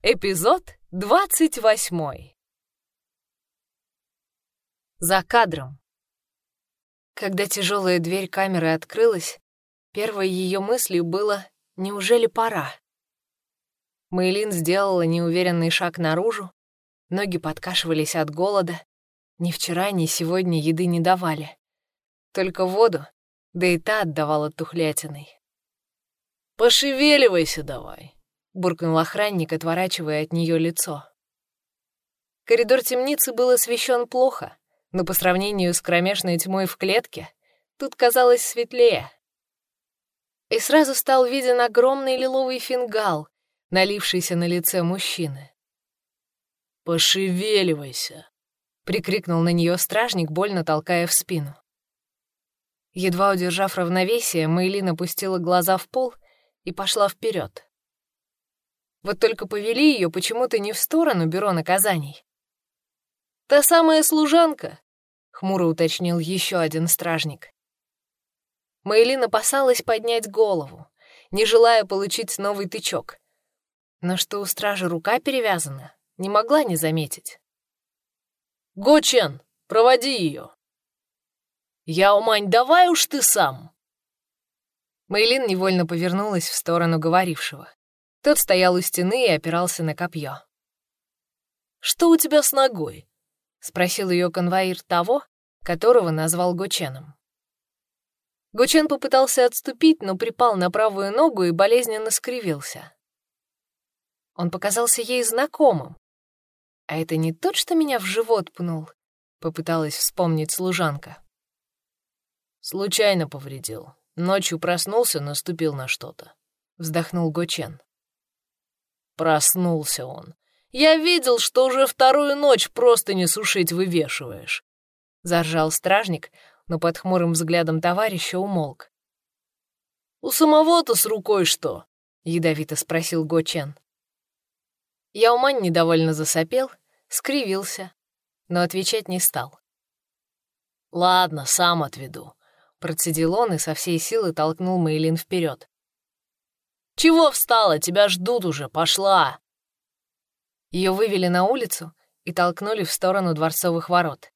Эпизод двадцать восьмой. За кадром. Когда тяжелая дверь камеры открылась, первой ее мыслью было «Неужели пора?». Мэйлин сделала неуверенный шаг наружу, ноги подкашивались от голода, ни вчера, ни сегодня еды не давали. Только воду, да и та отдавала тухлятиной. «Пошевеливайся давай», — буркнул охранник, отворачивая от нее лицо. Коридор темницы был освещен плохо, но по сравнению с кромешной тьмой в клетке тут казалось светлее. И сразу стал виден огромный лиловый фингал, налившийся на лице мужчины. «Пошевеливайся!» — прикрикнул на нее стражник, больно толкая в спину. Едва удержав равновесие, Мэйлин опустила глаза в пол и пошла вперед. Вот только повели ее почему-то не в сторону бюро наказаний. «Та самая служанка», — хмуро уточнил еще один стражник. Мэйлин опасалась поднять голову, не желая получить новый тычок. Но что у стражи рука перевязана, не могла не заметить. «Гочен, проводи ее!» «Я умань, давай уж ты сам!» Мэйлин невольно повернулась в сторону говорившего. Тот стоял у стены и опирался на копье. «Что у тебя с ногой?» — спросил ее конвоир того, которого назвал Гученом. Гучен попытался отступить, но припал на правую ногу и болезненно скривился. Он показался ей знакомым. «А это не тот, что меня в живот пнул?» — попыталась вспомнить служанка. «Случайно повредил. Ночью проснулся, наступил на что-то», — вздохнул Гочен. Проснулся он. «Я видел, что уже вторую ночь просто не сушить вывешиваешь», — заржал стражник, но под хмурым взглядом товарища умолк. «У самого-то с рукой что?» — ядовито спросил Гочен. Яумань недовольно засопел, скривился, но отвечать не стал. «Ладно, сам отведу», — процедил он и со всей силы толкнул Мейлин вперед. «Чего встала? Тебя ждут уже, пошла!» Ее вывели на улицу и толкнули в сторону дворцовых ворот.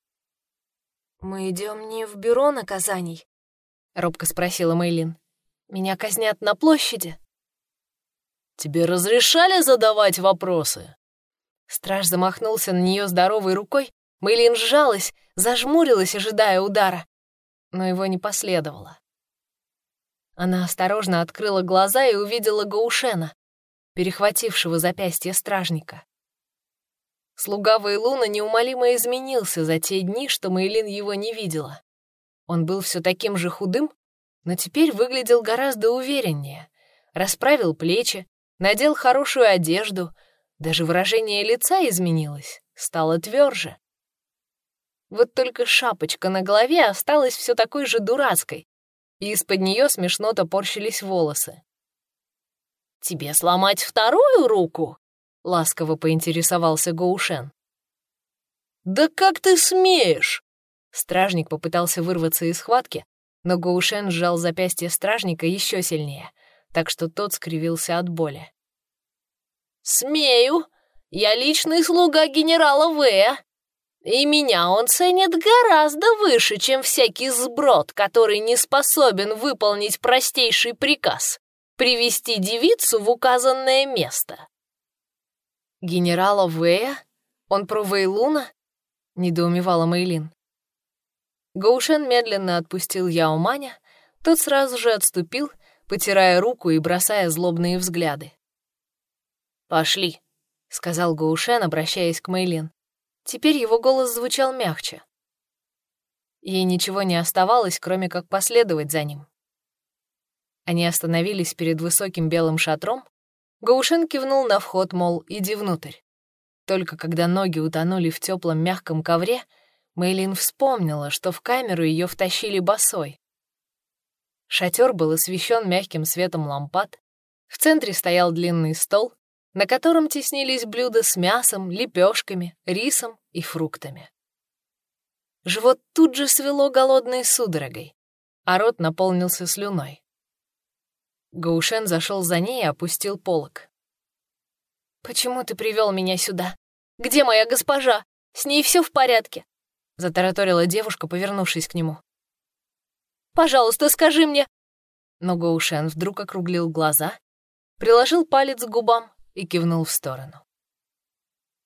«Мы идем не в бюро наказаний?» — робко спросила Мейлин. «Меня казнят на площади?» «Тебе разрешали задавать вопросы?» Страж замахнулся на нее здоровой рукой, Мейлин сжалась, зажмурилась, ожидая удара, но его не последовало. Она осторожно открыла глаза и увидела Гаушена, перехватившего запястье стражника. Слуга Вейлуна неумолимо изменился за те дни, что Мейлин его не видела. Он был все таким же худым, но теперь выглядел гораздо увереннее. Расправил плечи, надел хорошую одежду, даже выражение лица изменилось, стало тверже. Вот только шапочка на голове осталась все такой же дурацкой, и из-под нее смешно топорщились волосы. «Тебе сломать вторую руку?» — ласково поинтересовался Гоушен. «Да как ты смеешь?» Стражник попытался вырваться из схватки, но Гоушен сжал запястье стражника еще сильнее, так что тот скривился от боли. «Смею! Я личный слуга генерала Вэя. И меня он ценит гораздо выше, чем всякий сброд, который не способен выполнить простейший приказ — привести девицу в указанное место. «Генерала Вэя? Он про Вейлуна?» — недоумевала Мейлин. Гоушен медленно отпустил Яоманя, тот сразу же отступил, потирая руку и бросая злобные взгляды. «Пошли», — сказал Гоушен, обращаясь к Мейлин. Теперь его голос звучал мягче. Ей ничего не оставалось, кроме как последовать за ним. Они остановились перед высоким белым шатром. Гаушен кивнул на вход, мол, иди внутрь. Только когда ноги утонули в теплом мягком ковре, Мейлин вспомнила, что в камеру ее втащили босой. Шатер был освещен мягким светом лампад. В центре стоял длинный стол, на котором теснились блюда с мясом, лепешками, рисом и фруктами. Живот тут же свело голодной судорогой, а рот наполнился слюной. Гаушен зашел за ней и опустил полок. «Почему ты привел меня сюда? Где моя госпожа? С ней все в порядке?» — затараторила девушка, повернувшись к нему. «Пожалуйста, скажи мне...» Но Гоушен вдруг округлил глаза, приложил палец к губам и кивнул в сторону.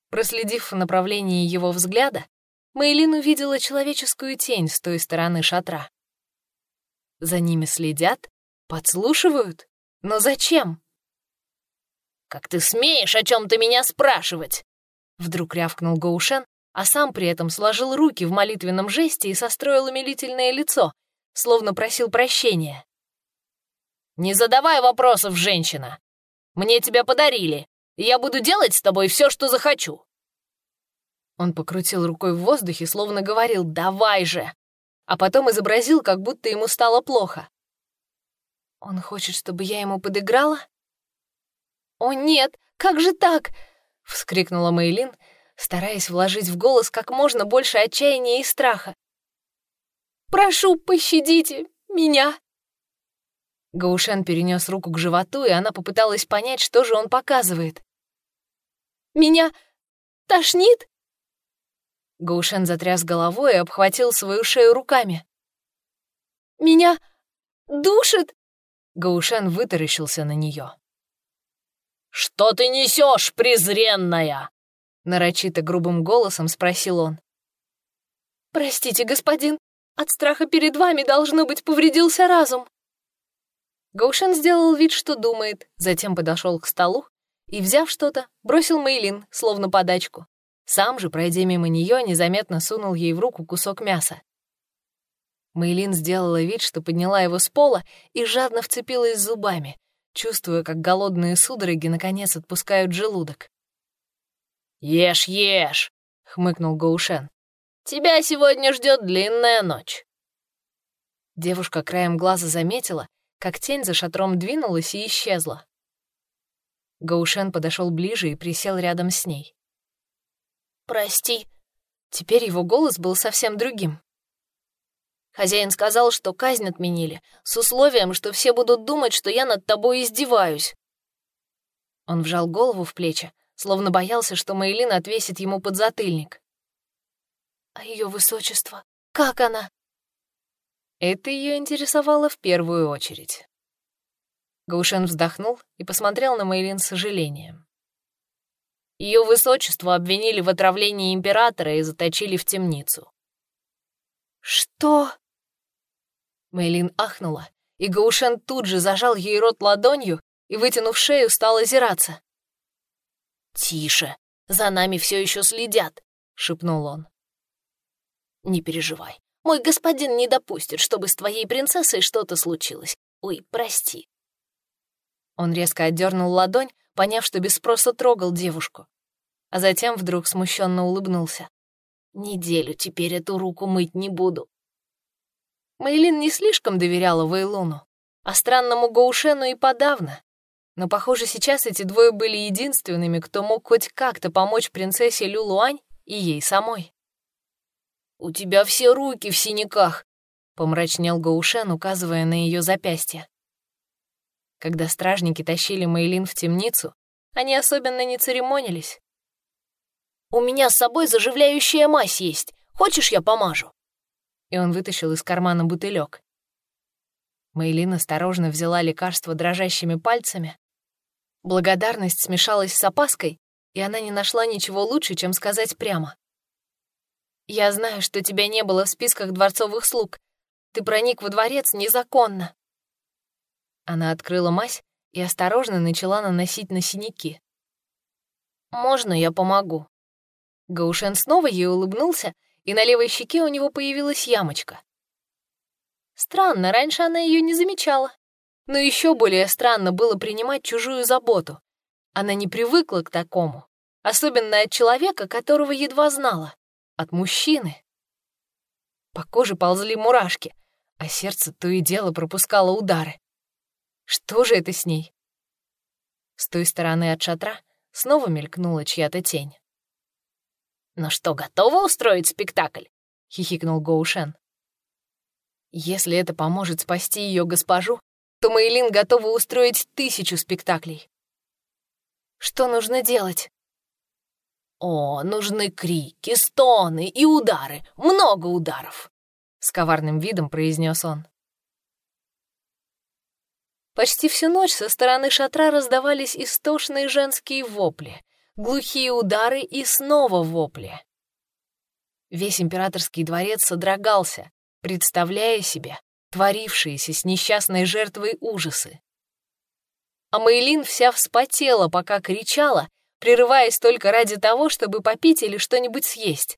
Проследив в направлении его взгляда, Мейлин увидела человеческую тень с той стороны шатра. За ними следят, подслушивают? Но зачем? «Как ты смеешь о чем ты меня спрашивать?» Вдруг рявкнул Гоушен, а сам при этом сложил руки в молитвенном жесте и состроил умилительное лицо, словно просил прощения. «Не задавай вопросов, женщина! Мне тебя подарили, и я буду делать с тобой все, что захочу!» Он покрутил рукой в воздухе, словно говорил «давай же!», а потом изобразил, как будто ему стало плохо. «Он хочет, чтобы я ему подыграла?» «О, нет! Как же так?» — вскрикнула Мейлин, стараясь вложить в голос как можно больше отчаяния и страха. «Прошу, пощадите меня!» Гаушен перенес руку к животу, и она попыталась понять, что же он показывает. «Меня тошнит?» Гаушен затряс головой и обхватил свою шею руками. «Меня душит?» Гаушен вытаращился на нее. «Что ты несешь, презренная?» Нарочито грубым голосом спросил он. «Простите, господин, от страха перед вами, должно быть, повредился разум». Гаушен сделал вид, что думает, затем подошел к столу и, взяв что-то, бросил Мейлин, словно подачку. Сам же, пройдя мимо нее, незаметно сунул ей в руку кусок мяса. Мейлин сделала вид, что подняла его с пола и жадно вцепилась зубами, чувствуя, как голодные судороги наконец отпускают желудок. «Ешь, ешь!» — хмыкнул Гоушен. «Тебя сегодня ждет длинная ночь». Девушка краем глаза заметила, как тень за шатром двинулась и исчезла. Гоушен подошел ближе и присел рядом с ней. «Прости». Теперь его голос был совсем другим. Хозяин сказал, что казнь отменили, с условием, что все будут думать, что я над тобой издеваюсь. Он вжал голову в плечи, словно боялся, что Мейлин отвесит ему подзатыльник. «А ее высочество? Как она?» Это ее интересовало в первую очередь. Гаушен вздохнул и посмотрел на Мейлин с сожалением. Ее высочество обвинили в отравлении императора и заточили в темницу. «Что?» Мейлин ахнула, и Гаушен тут же зажал ей рот ладонью и, вытянув шею, стал озираться. «Тише, за нами все еще следят», — шепнул он. «Не переживай, мой господин не допустит, чтобы с твоей принцессой что-то случилось. Ой, прости». Он резко отдернул ладонь, поняв, что без спроса трогал девушку. А затем вдруг смущенно улыбнулся. «Неделю теперь эту руку мыть не буду». Мейлин не слишком доверяла Вейлуну, а странному Гоушену и подавно. Но, похоже, сейчас эти двое были единственными, кто мог хоть как-то помочь принцессе Люлуань и ей самой. «У тебя все руки в синяках», — помрачнел Гоушен, указывая на ее запястье. Когда стражники тащили Мейлин в темницу, они особенно не церемонились. «У меня с собой заживляющая мазь есть. Хочешь, я помажу?» И он вытащил из кармана бутылек. Мейлин осторожно взяла лекарство дрожащими пальцами. Благодарность смешалась с опаской, и она не нашла ничего лучше, чем сказать прямо. «Я знаю, что тебя не было в списках дворцовых слуг. Ты проник во дворец незаконно». Она открыла мазь и осторожно начала наносить на синяки. «Можно я помогу?» Гаушен снова ей улыбнулся, и на левой щеке у него появилась ямочка. Странно, раньше она ее не замечала. Но еще более странно было принимать чужую заботу. Она не привыкла к такому, особенно от человека, которого едва знала, от мужчины. По коже ползли мурашки, а сердце то и дело пропускало удары. Что же это с ней? С той стороны от шатра снова мелькнула чья-то тень. «Ну что, готова устроить спектакль?» — хихикнул Гоушен. «Если это поможет спасти ее госпожу, то Мейлин готова устроить тысячу спектаклей». Что нужно делать? О, нужны крики, стоны и удары, много ударов, с коварным видом произнес он. Почти всю ночь со стороны шатра раздавались истошные женские вопли, глухие удары и снова вопли. Весь императорский дворец содрогался, представляя себе творившиеся с несчастной жертвой ужасы. А Мейлин вся вспотела, пока кричала, прерываясь только ради того, чтобы попить или что-нибудь съесть.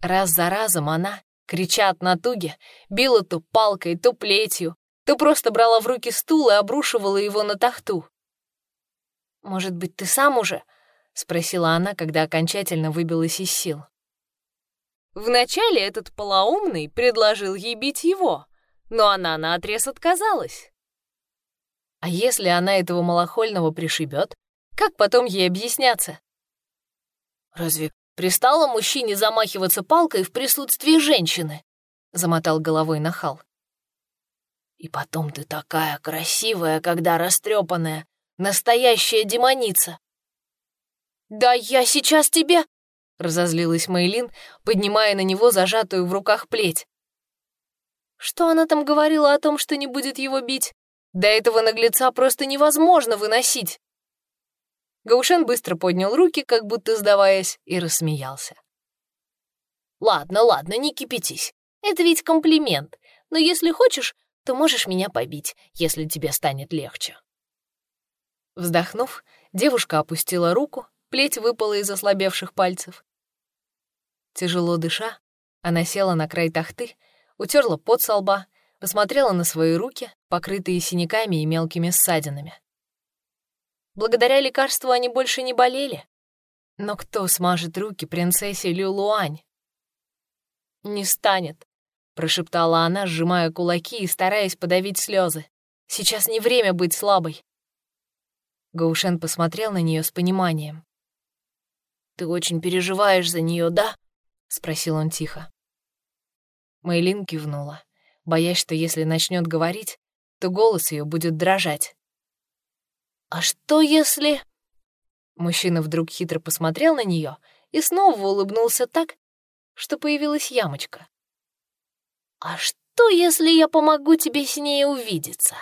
Раз за разом она, крича от натуги, била то палкой, то плетью, то просто брала в руки стул и обрушивала его на тахту. «Может быть, ты сам уже?» — спросила она, когда окончательно выбилась из сил. Вначале этот полоумный предложил ей бить его, но она наотрез отказалась. А если она этого малохольного пришибет, как потом ей объясняться? «Разве пристало мужчине замахиваться палкой в присутствии женщины?» — замотал головой нахал. «И потом ты такая красивая, когда растрепанная, настоящая демоница!» «Да я сейчас тебе...» — разозлилась Мейлин, поднимая на него зажатую в руках плеть. Что она там говорила о том, что не будет его бить? До этого наглеца просто невозможно выносить. Гаушен быстро поднял руки, как будто сдаваясь, и рассмеялся. «Ладно, ладно, не кипятись. Это ведь комплимент. Но если хочешь, то можешь меня побить, если тебе станет легче». Вздохнув, девушка опустила руку, плеть выпала из ослабевших пальцев. Тяжело дыша, она села на край тахты, утерла пот со лба, посмотрела на свои руки, покрытые синяками и мелкими ссадинами. Благодаря лекарству они больше не болели. Но кто смажет руки принцессе Люлуань? «Не станет», — прошептала она, сжимая кулаки и стараясь подавить слезы. «Сейчас не время быть слабой». Гаушен посмотрел на нее с пониманием. «Ты очень переживаешь за нее, да?» — спросил он тихо. Мэйлин кивнула, боясь, что если начнет говорить, то голос ее будет дрожать. «А что если...» Мужчина вдруг хитро посмотрел на нее и снова улыбнулся так, что появилась ямочка. «А что, если я помогу тебе с ней увидеться?»